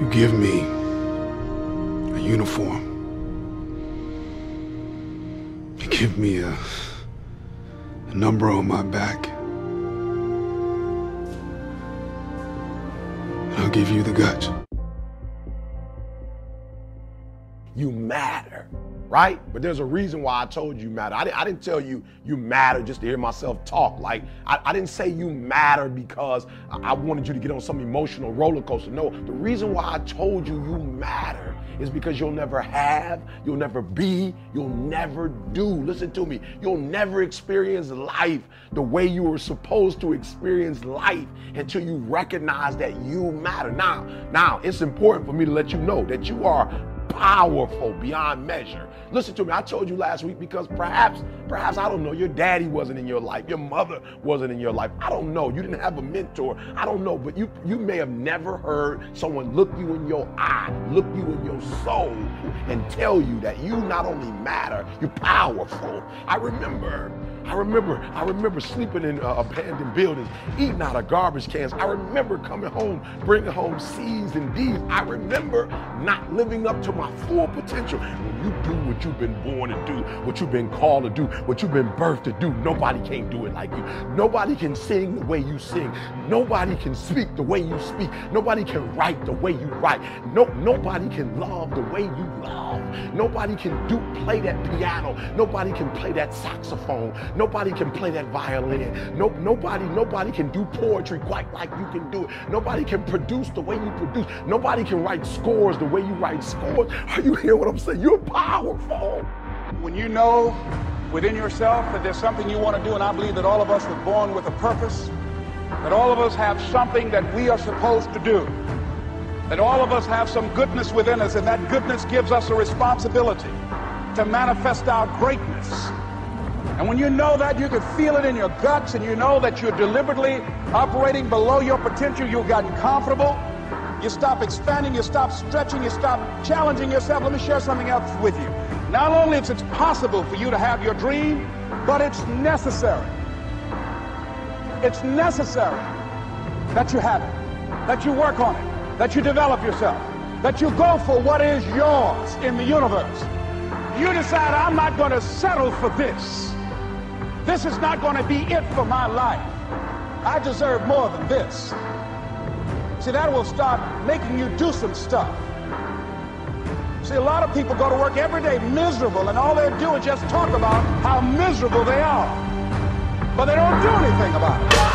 You give me a uniform. You give me a, a number on my back. And I'll give you the guts. You matter, right? But there's a reason why I told you matter. I, I didn't tell you you matter just to hear myself talk. Like, I, I didn't say you matter because I, I wanted you to get on some emotional roller coaster. No, the reason why I told you you matter is because you'll never have, you'll never be, you'll never do. Listen to me. You'll never experience life the way you were supposed to experience life until you recognize that you matter. Now, now it's important for me to let you know that you are powerful beyond measure. Listen to me. I told you last week because perhaps, perhaps, I don't know, your daddy wasn't in your life, your mother wasn't in your life. I don't know. You didn't have a mentor. I don't know. But you you may have never heard someone look you in your eye, look you in your soul, and tell you that you not only matter, you're powerful. I remember. I remember, I remember sleeping in uh, abandoned buildings, eating out of garbage cans. I remember coming home, bringing home C's and D's. I remember not living up to my full potential. When you do what you've been born to do, what you've been called to do, what you've been birthed to do, nobody can do it like you. Nobody can sing the way you sing. Nobody can speak the way you speak. Nobody can write the way you write. No, nobody can love the way you love. Nobody can do play that piano. Nobody can play that saxophone. Nobody can play that violin. No, nobody, nobody can do poetry quite like you can do it. Nobody can produce the way you produce. Nobody can write scores the way you write scores. Are you hearing what I'm saying? You're powerful. When you know within yourself that there's something you want to do, and I believe that all of us were born with a purpose, that all of us have something that we are supposed to do, that all of us have some goodness within us, and that goodness gives us a responsibility to manifest our greatness. And when you know that, you can feel it in your guts, and you know that you're deliberately operating below your potential, you've gotten comfortable, you stop expanding, you stop stretching, you stop challenging yourself. Let me share something else with you. Not only is it possible for you to have your dream, but it's necessary. It's necessary that you have it, that you work on it, that you develop yourself, that you go for what is yours in the universe. You decide, I'm not going to settle for this. This is not going to be it for my life. I deserve more than this. See, that will start making you do some stuff. See, a lot of people go to work every day miserable, and all they do is just talk about how miserable they are. But they don't do anything about it.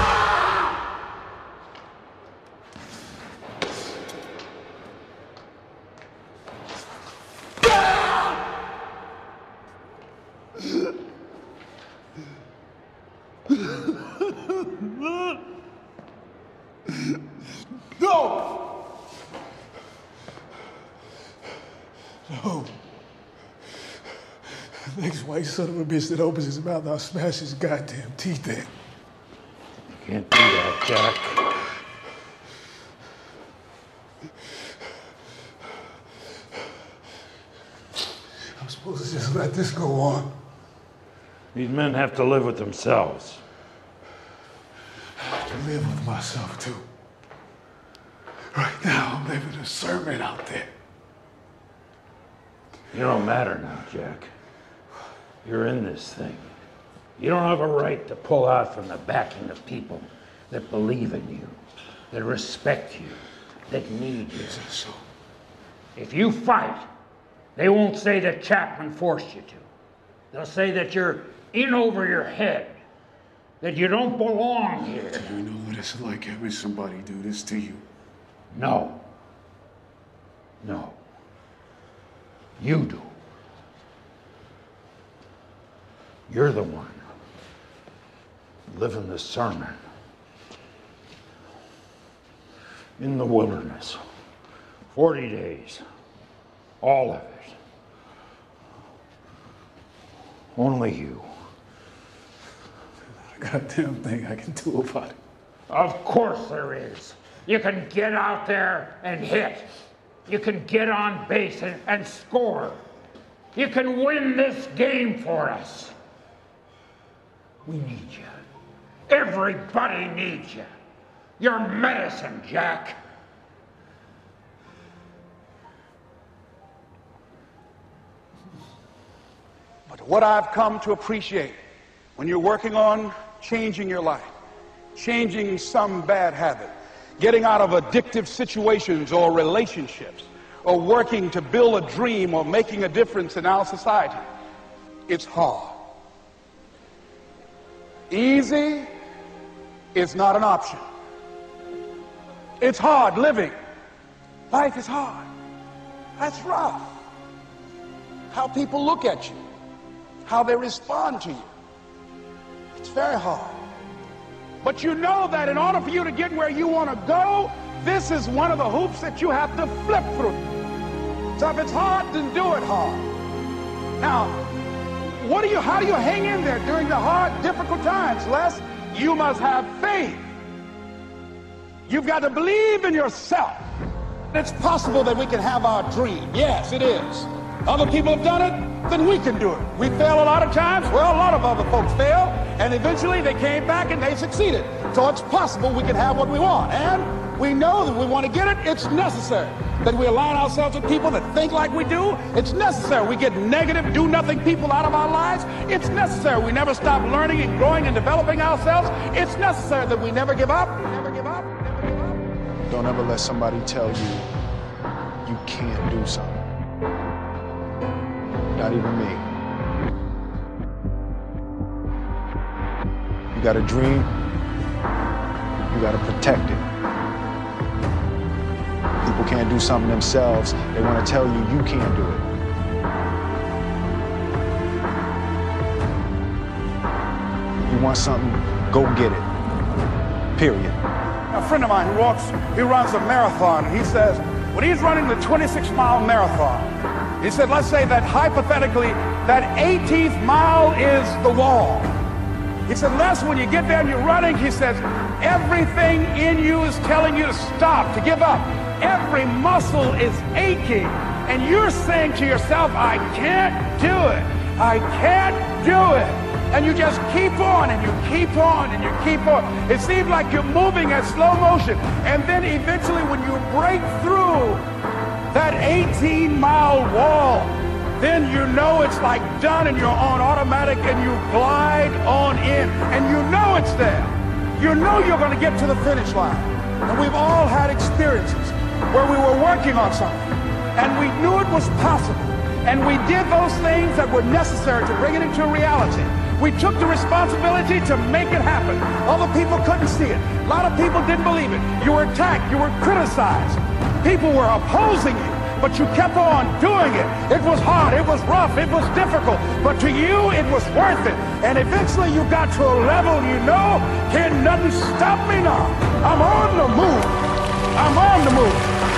No! No. Next white son of a bitch that opens his mouth, I'll smash his goddamn teeth in. You can't do that, Jack. I'm supposed to just let this go on. These men have to live with themselves. I live with myself too. Right now, I'm living a sermon out there. You don't matter now, Jack. You're in this thing. You don't have a right to pull out from the backing of people that believe in you, that respect you, that need you. So, If you fight, they won't say that Chapman forced you to. They'll say that you're in over your head, that you don't belong here. do you know what it's like having somebody do this to you? No. No. You do. You're the one living the sermon in the wilderness. 40 days. All of it. Only you goddamn thing I can do about it. Of course there is. You can get out there and hit. You can get on base and, and score. You can win this game for us. We need you. Everybody needs you. You're medicine, Jack. But what I've come to appreciate when you're working on changing your life, changing some bad habit, getting out of addictive situations or relationships, or working to build a dream or making a difference in our society, it's hard. Easy is not an option. It's hard living. Life is hard. That's rough. How people look at you, how they respond to you. It's very hard. But you know that in order for you to get where you want to go, this is one of the hoops that you have to flip through. So if it's hard, then do it hard. Now, what do you, how do you hang in there during the hard, difficult times, Les? You must have faith. You've got to believe in yourself. It's possible that we can have our dream. Yes, it is. Other people have done it, then we can do it. We fail a lot of times. Well, a lot of other folks fail, and eventually they came back and they succeeded. So it's possible we can have what we want. And we know that we want to get it. It's necessary that we align ourselves with people that think like we do. It's necessary we get negative, do nothing people out of our lives. It's necessary we never stop learning and growing and developing ourselves. It's necessary that we never give up. Never give up. Never give up. Don't ever let somebody tell you you can't do something. Not even me. You got a dream, you got to protect it. People can't do something themselves, they want to tell you you can't do it. You want something, go get it. Period. A friend of mine who walks, he runs a marathon, he says, when he's running the 26 mile marathon, he said, let's say that hypothetically, that 18th mile is the wall. He said, Les, when you get there and you're running, he says, everything in you is telling you to stop, to give up. Every muscle is aching. And you're saying to yourself, I can't do it. I can't do it. And you just keep on and you keep on and you keep on. It seems like you're moving at slow motion. And then eventually when you break through that 18 mile wall, then you know it's like done and you're on automatic and you glide on in and you know it's there. You know you're going to get to the finish line. And we've all had experiences where we were working on something and we knew it was possible. And we did those things that were necessary to bring it into reality. We took the responsibility to make it happen. Other people couldn't see it. A lot of people didn't believe it. You were attacked. You were criticized. People were opposing you but you kept on doing it. It was hard, it was rough, it was difficult, but to you it was worth it. And eventually you got to a level you know, can nothing stop me now. I'm on the move. I'm on the move.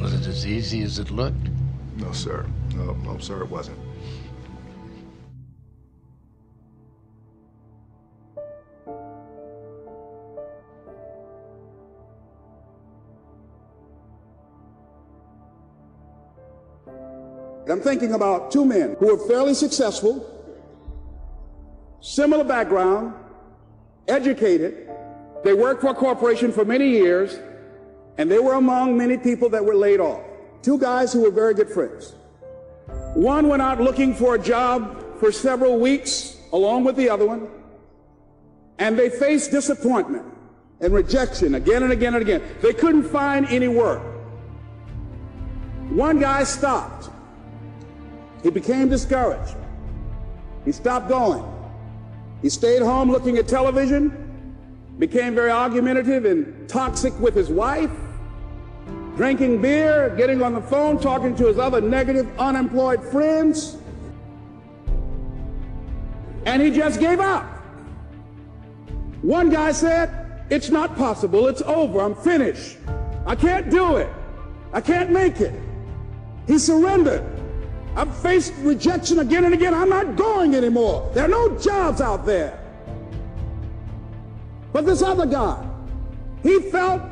Was it as easy as it looked? No, sir. No, no, sir, it wasn't. I'm thinking about two men who were fairly successful, similar background, educated. They worked for a corporation for many years, and they were among many people that were laid off. Two guys who were very good friends. One went out looking for a job for several weeks along with the other one, and they faced disappointment and rejection again and again and again. They couldn't find any work. One guy stopped. He became discouraged. He stopped going. He stayed home looking at television, became very argumentative and toxic with his wife, drinking beer, getting on the phone, talking to his other negative, unemployed friends. And he just gave up. One guy said, It's not possible. It's over. I'm finished. I can't do it. I can't make it. He surrendered. I've faced rejection again and again. I'm not going anymore. There are no jobs out there. But this other guy, he felt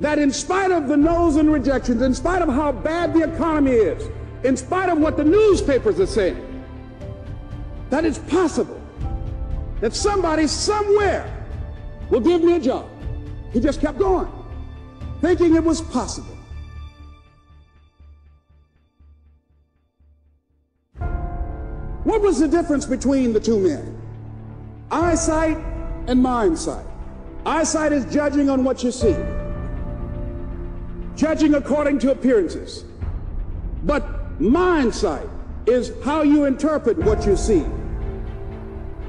that in spite of the no's and rejections, in spite of how bad the economy is, in spite of what the newspapers are saying, that it's possible that somebody somewhere will give me a job. He just kept going, thinking it was possible. What was the difference between the two men? Eyesight and mind sight. Eyesight is judging on what you see, judging according to appearances. But mind sight is how you interpret what you see.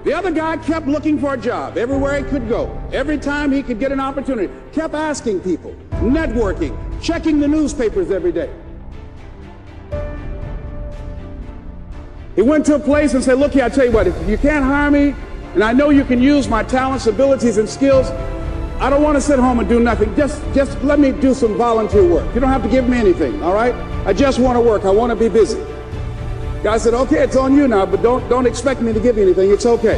The other guy kept looking for a job everywhere he could go. Every time he could get an opportunity, kept asking people, networking, checking the newspapers every day. He went to a place and said, look here, I tell you what, if you can't hire me, and I know you can use my talents, abilities, and skills, I don't want to sit home and do nothing. Just, just let me do some volunteer work. You don't have to give me anything, all right? I just want to work. I want to be busy. Guy said, okay, it's on you now, but don't, don't expect me to give you anything. It's okay.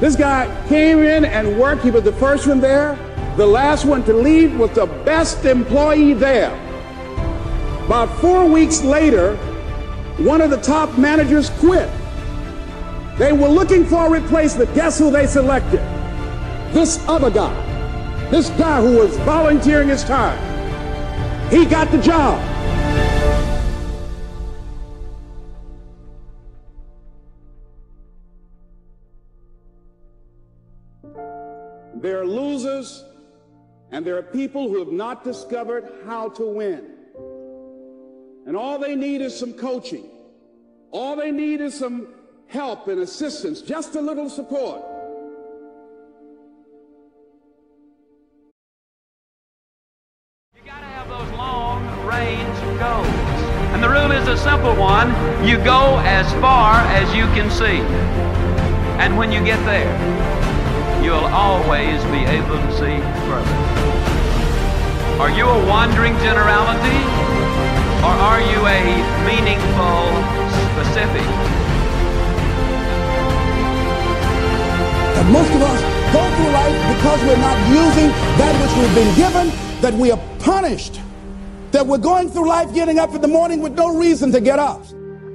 This guy came in and worked. He was the first one there. The last one to leave was the best employee there. About four weeks later, one of the top managers quit. They were looking for a replacement. Guess who they selected? This other guy. This guy who was volunteering his time. He got the job. There are losers, and there are people who have not discovered how to win. And all they need is some coaching. All they need is some help and assistance, just a little support. You gotta have those long range goals. And the rule is a simple one. You go as far as you can see. And when you get there, you'll always be able to see further. Are you a wandering generality? Or are you a meaningful specific? And most of us go through life because we're not using that which we've been given, that we are punished, that we're going through life getting up in the morning with no reason to get up.